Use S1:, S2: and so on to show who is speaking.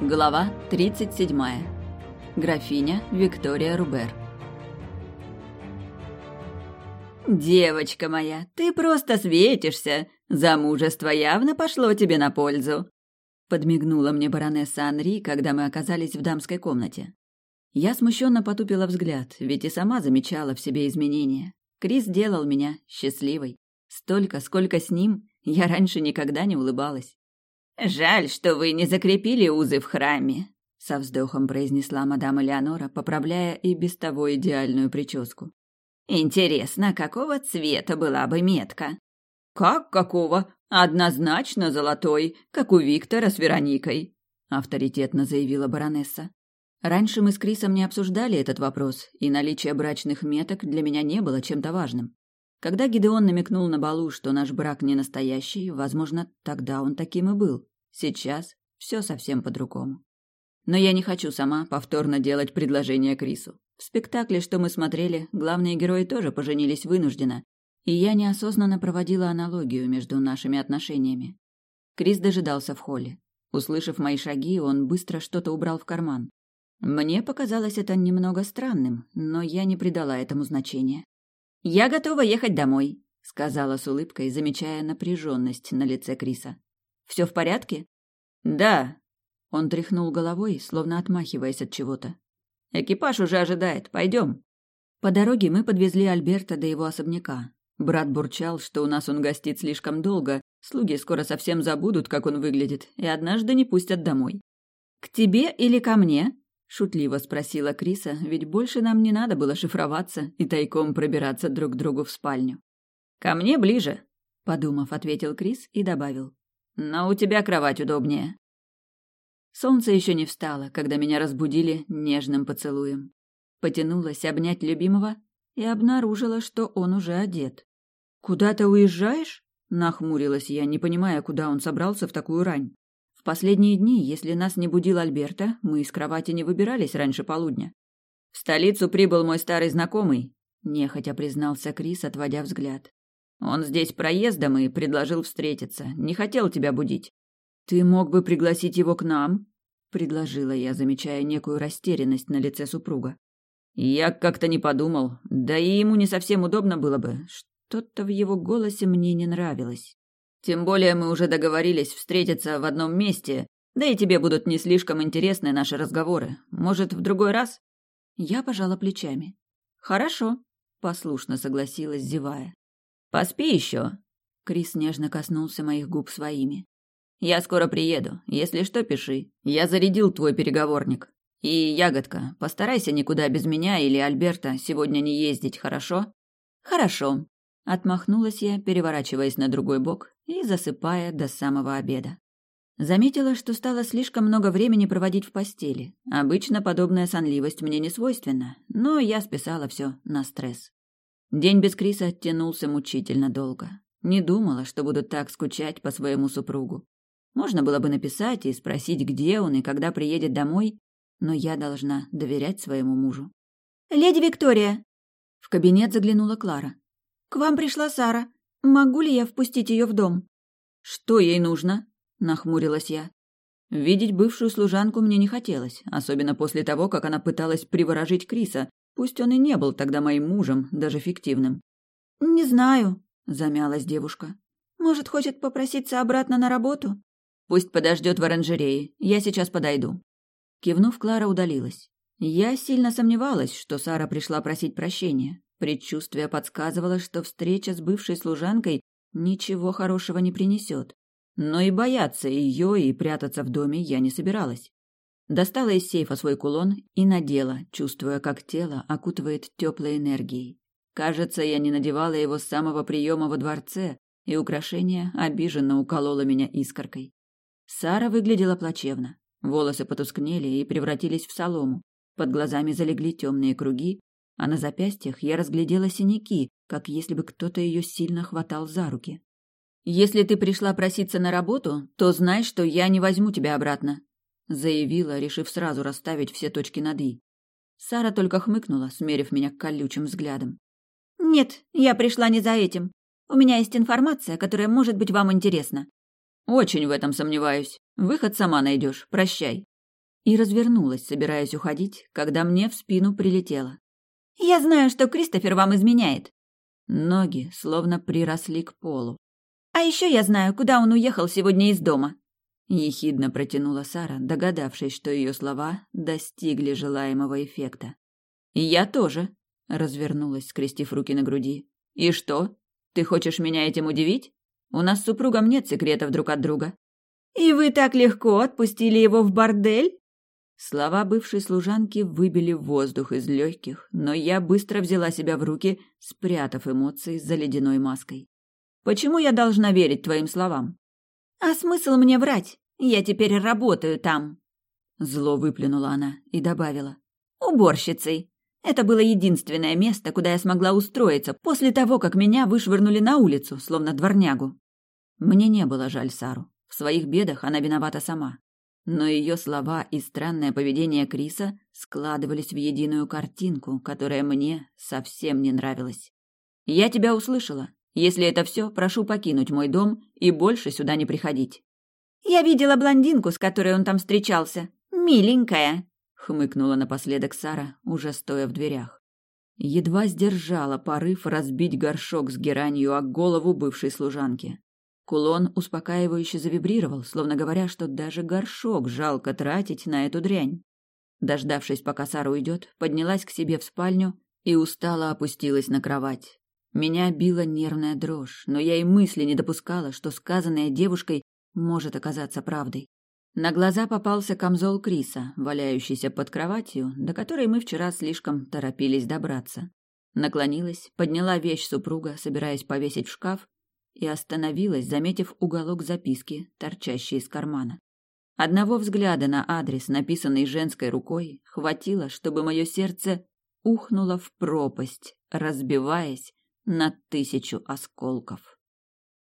S1: Глава 37. Графиня Виктория Рубер. «Девочка моя, ты просто светишься! Замужество явно пошло тебе на пользу!» Подмигнула мне баронесса Анри, когда мы оказались в дамской комнате. Я смущенно потупила взгляд, ведь и сама замечала в себе изменения. Крис делал меня счастливой. Столько, сколько с ним, я раньше никогда не улыбалась. «Жаль, что вы не закрепили узы в храме», — со вздохом произнесла мадам Элеонора, поправляя и без того идеальную прическу. «Интересно, какого цвета была бы метка?» «Как какого? Однозначно золотой, как у Виктора с Вероникой», — авторитетно заявила баронесса. Раньше мы с Крисом не обсуждали этот вопрос, и наличие брачных меток для меня не было чем-то важным. Когда Гидеон намекнул на балу, что наш брак не настоящий, возможно, тогда он таким и был. Сейчас все совсем по-другому. Но я не хочу сама повторно делать предложение Крису. В спектакле, что мы смотрели, главные герои тоже поженились вынужденно, и я неосознанно проводила аналогию между нашими отношениями. Крис дожидался в холле. Услышав мои шаги, он быстро что-то убрал в карман. Мне показалось это немного странным, но я не придала этому значения. «Я готова ехать домой», — сказала с улыбкой, замечая напряженность на лице Криса. «Все в порядке?» «Да». Он тряхнул головой, словно отмахиваясь от чего-то. «Экипаж уже ожидает. Пойдем». По дороге мы подвезли Альберта до его особняка. Брат бурчал, что у нас он гостит слишком долго, слуги скоро совсем забудут, как он выглядит, и однажды не пустят домой. «К тебе или ко мне?» Шутливо спросила Криса, ведь больше нам не надо было шифроваться и тайком пробираться друг к другу в спальню. «Ко мне ближе», — подумав, ответил Крис и добавил. «Но у тебя кровать удобнее». Солнце еще не встало, когда меня разбудили нежным поцелуем. Потянулась обнять любимого и обнаружила, что он уже одет. «Куда ты уезжаешь?» — нахмурилась я, не понимая, куда он собрался в такую рань. В последние дни, если нас не будил Альберта, мы из кровати не выбирались раньше полудня. В столицу прибыл мой старый знакомый, нехотя признался Крис, отводя взгляд. Он здесь проездом и предложил встретиться. Не хотел тебя будить. Ты мог бы пригласить его к нам, предложила я, замечая некую растерянность на лице супруга. Я как-то не подумал, да и ему не совсем удобно было бы. Что-то в его голосе мне не нравилось. Тем более мы уже договорились встретиться в одном месте, да и тебе будут не слишком интересны наши разговоры. Может, в другой раз?» Я пожала плечами. «Хорошо», — послушно согласилась, зевая. «Поспи еще». Крис нежно коснулся моих губ своими. «Я скоро приеду. Если что, пиши. Я зарядил твой переговорник. И, ягодка, постарайся никуда без меня или Альберта сегодня не ездить, хорошо?» «Хорошо», Отмахнулась я, переворачиваясь на другой бок и засыпая до самого обеда. Заметила, что стало слишком много времени проводить в постели. Обычно подобная сонливость мне не свойственна, но я списала все на стресс. День без Криса оттянулся мучительно долго. Не думала, что буду так скучать по своему супругу. Можно было бы написать и спросить, где он и когда приедет домой, но я должна доверять своему мужу. «Леди Виктория!» В кабинет заглянула Клара. «К вам пришла Сара. Могу ли я впустить ее в дом?» «Что ей нужно?» – нахмурилась я. Видеть бывшую служанку мне не хотелось, особенно после того, как она пыталась приворожить Криса, пусть он и не был тогда моим мужем, даже фиктивным. «Не знаю», – замялась девушка. «Может, хочет попроситься обратно на работу?» «Пусть подождет в оранжерее, я сейчас подойду». Кивнув, Клара удалилась. Я сильно сомневалась, что Сара пришла просить прощения. Предчувствие подсказывало, что встреча с бывшей служанкой ничего хорошего не принесет. Но и бояться ее и прятаться в доме я не собиралась. Достала из сейфа свой кулон и надела, чувствуя, как тело окутывает теплой энергией. Кажется, я не надевала его с самого приема во дворце, и украшение обиженно укололо меня искоркой. Сара выглядела плачевно. Волосы потускнели и превратились в солому. Под глазами залегли темные круги, а на запястьях я разглядела синяки, как если бы кто-то ее сильно хватал за руки. «Если ты пришла проситься на работу, то знай, что я не возьму тебя обратно», заявила, решив сразу расставить все точки над «и». Сара только хмыкнула, смерив меня колючим взглядом. «Нет, я пришла не за этим. У меня есть информация, которая может быть вам интересна». «Очень в этом сомневаюсь. Выход сама найдешь. Прощай». и развернулась, собираясь уходить, когда мне в спину прилетело.
S2: «Я знаю, что Кристофер вам изменяет».
S1: Ноги словно приросли к полу.
S2: «А еще я знаю, куда он уехал сегодня из дома».
S1: Ехидно протянула Сара, догадавшись, что ее слова достигли желаемого эффекта. «И я тоже», — развернулась, скрестив руки на груди. «И что? Ты хочешь меня этим удивить? У нас с супругом нет секретов друг от друга».
S2: «И вы так легко отпустили его в бордель?»
S1: Слова бывшей служанки выбили воздух из легких, но я быстро взяла себя в руки, спрятав эмоции за ледяной маской. «Почему я должна верить твоим словам?»
S2: «А смысл мне врать? Я теперь работаю там!»
S1: Зло выплюнула она и добавила.
S2: «Уборщицей. Это было единственное место, куда я смогла устроиться после того, как меня вышвырнули на улицу, словно дворнягу».
S1: Мне не было жаль Сару. В своих бедах она виновата сама но ее слова и странное поведение Криса складывались в единую картинку, которая мне совсем не нравилась. «Я тебя услышала. Если это все, прошу покинуть мой дом и больше сюда не приходить».
S2: «Я видела блондинку, с которой он там встречался. Миленькая», — хмыкнула напоследок Сара, уже стоя в дверях.
S1: Едва сдержала порыв разбить горшок с геранью о голову бывшей служанки. Кулон успокаивающе завибрировал, словно говоря, что даже горшок жалко тратить на эту дрянь. Дождавшись, пока Сара уйдет, поднялась к себе в спальню и устало опустилась на кровать. Меня била нервная дрожь, но я и мысли не допускала, что сказанное девушкой может оказаться правдой. На глаза попался камзол Криса, валяющийся под кроватью, до которой мы вчера слишком торопились добраться. Наклонилась, подняла вещь супруга, собираясь повесить в шкаф, и остановилась, заметив уголок записки, торчащий из кармана. Одного взгляда на адрес, написанный женской рукой, хватило, чтобы мое сердце ухнуло в пропасть, разбиваясь на тысячу осколков.